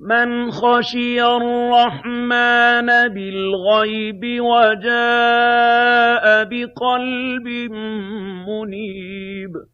مَّنْ خَشِيَ الرَّحْمَٰنَ بِالْغَيْبِ وَجَاءَ بِقَلْبٍ مُّنِيبٍ